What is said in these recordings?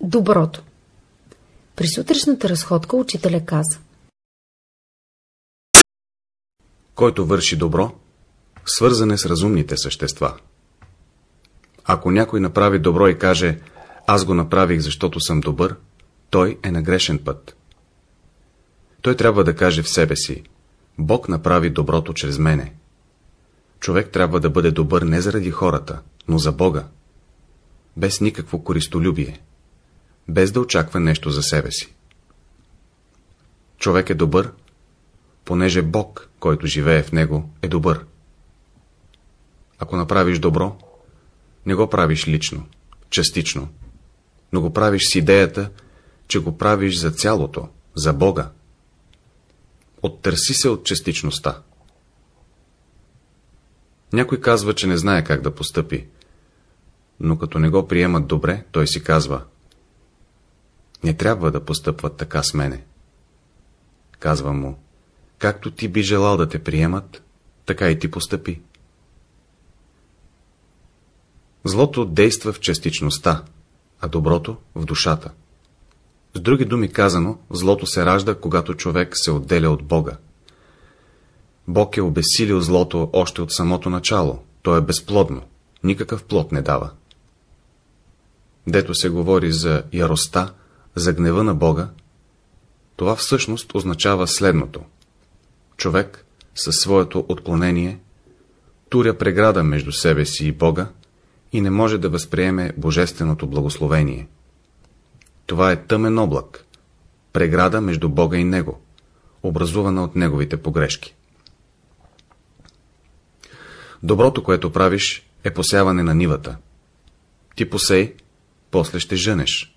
Доброто При сутрешната разходка учителя каза Който върши добро, свързан е с разумните същества. Ако някой направи добро и каже аз го направих, защото съм добър, той е на грешен път. Той трябва да каже в себе си Бог направи доброто чрез мене. Човек трябва да бъде добър не заради хората, но за Бога. Без никакво користолюбие. Без да очаква нещо за себе си. Човек е добър, понеже Бог, който живее в него, е добър. Ако направиш добро, не го правиш лично, частично, но го правиш с идеята, че го правиш за цялото, за Бога. Оттърси се от частичността. Някой казва, че не знае как да постъпи, но като не го приемат добре, той си казва Не трябва да постъпват така с мене. Казва му Както ти би желал да те приемат, така и ти постъпи. Злото действа в частичността, а доброто в душата. С други думи казано, злото се ражда, когато човек се отделя от Бога. Бог е обесилил злото още от самото начало. То е безплодно. Никакъв плод не дава. Дето се говори за яростта, за гнева на Бога, това всъщност означава следното. Човек със своето отклонение туря преграда между себе си и Бога и не може да възприеме божественото благословение. Това е тъмен облак, преграда между Бога и Него, образувана от Неговите погрешки. Доброто, което правиш, е посяване на нивата. Ти посей, после ще женеш.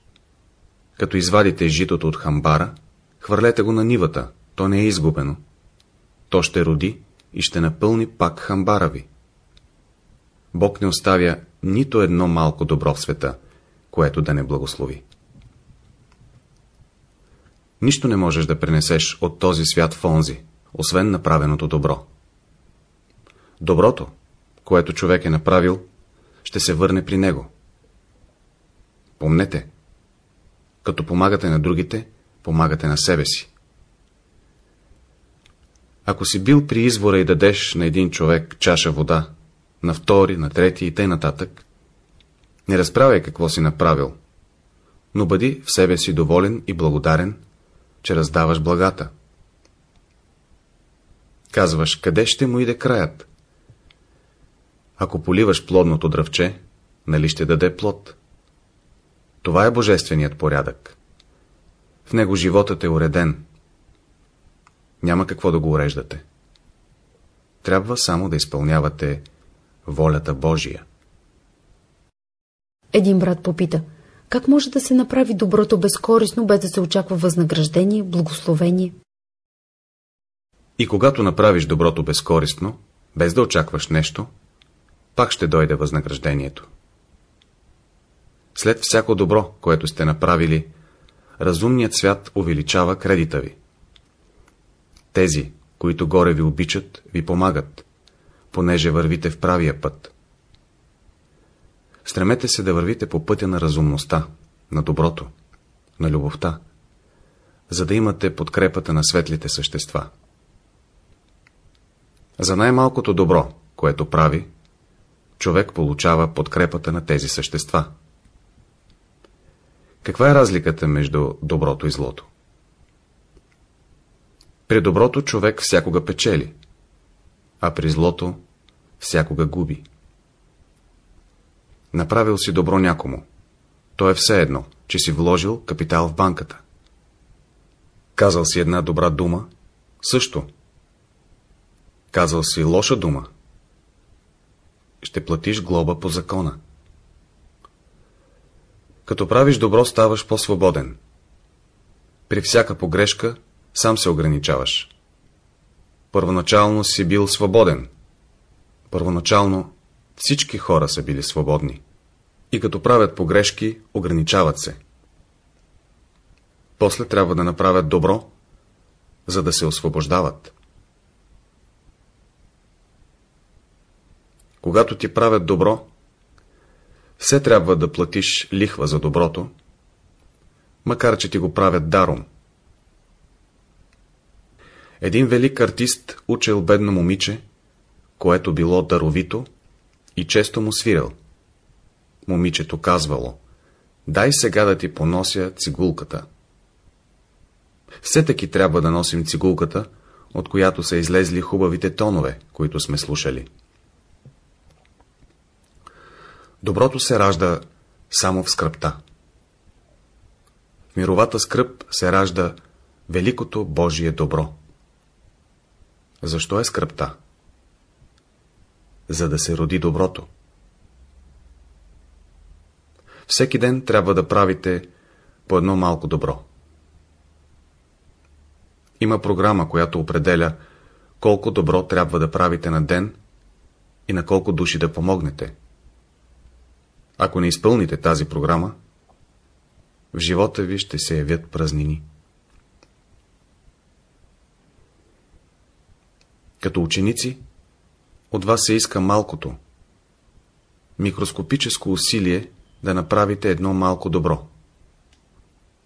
Като извадите житото от хамбара, хвърлете го на нивата, то не е изгубено. То ще роди и ще напълни пак хамбара ви. Бог не оставя нито едно малко добро в света, което да не благослови. Нищо не можеш да пренесеш от този свят в онзи, освен направеното добро. Доброто, което човек е направил, ще се върне при него. Помнете, като помагате на другите, помагате на себе си. Ако си бил при извора и дадеш на един човек чаша вода, на втори, на трети и тъй нататък, не разправяй какво си направил, но бъди в себе си доволен и благодарен, че раздаваш благата. Казваш, къде ще му иде краят? Ако поливаш плодното дръвче, нали ще даде плод? Това е божественият порядък. В него животът е уреден. Няма какво да го уреждате. Трябва само да изпълнявате волята Божия. Един брат попита, как може да се направи доброто безкорисно, без да се очаква възнаграждение, благословение? И когато направиш доброто безкористно, без да очакваш нещо, пак ще дойде възнаграждението. След всяко добро, което сте направили, разумният свят увеличава кредита ви. Тези, които горе ви обичат, ви помагат, понеже вървите в правия път. Стремете се да вървите по пътя на разумността, на доброто, на любовта, за да имате подкрепата на светлите същества. За най-малкото добро, което прави, човек получава подкрепата на тези същества. Каква е разликата между доброто и злото? При доброто човек всякога печели, а при злото всякога губи. Направил си добро някому. То е все едно, че си вложил капитал в банката. Казал си една добра дума, също. Казал си лоша дума, ще платиш глоба по закона. Като правиш добро, ставаш по-свободен. При всяка погрешка сам се ограничаваш. Първоначално си бил свободен. Първоначално всички хора са били свободни. И като правят погрешки, ограничават се. После трябва да направят добро, за да се освобождават. Когато ти правят добро, все трябва да платиш лихва за доброто, макар че ти го правят даром. Един велик артист учил бедно момиче, което било даровито и често му свирил. Момичето казвало, дай сега да ти понося цигулката. Все таки трябва да носим цигулката, от която са излезли хубавите тонове, които сме слушали. Доброто се ражда само в скръпта. В мировата скръп се ражда великото Божие добро. Защо е скръпта? За да се роди доброто. Всеки ден трябва да правите по едно малко добро. Има програма, която определя колко добро трябва да правите на ден и на колко души да помогнете. Ако не изпълните тази програма, в живота ви ще се явят празнини. Като ученици, от вас се иска малкото, микроскопическо усилие да направите едно малко добро.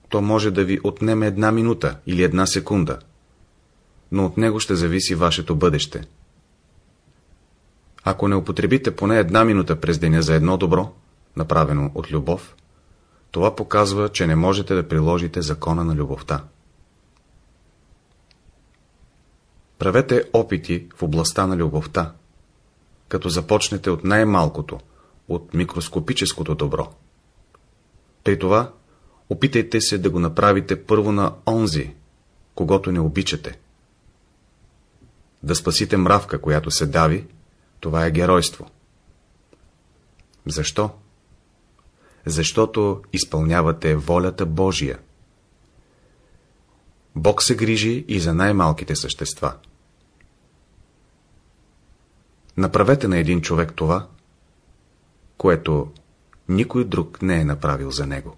То може да ви отнеме една минута или една секунда, но от него ще зависи вашето бъдеще. Ако не употребите поне една минута през деня за едно добро, направено от любов, това показва, че не можете да приложите закона на любовта. Правете опити в областта на любовта, като започнете от най-малкото, от микроскопическото добро. При това, опитайте се да го направите първо на онзи, когато не обичате. Да спасите мравка, която се дави, това е геройство. Защо? Защото изпълнявате волята Божия. Бог се грижи и за най-малките същества. Направете на един човек това, което никой друг не е направил за него.